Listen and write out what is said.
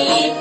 Amen.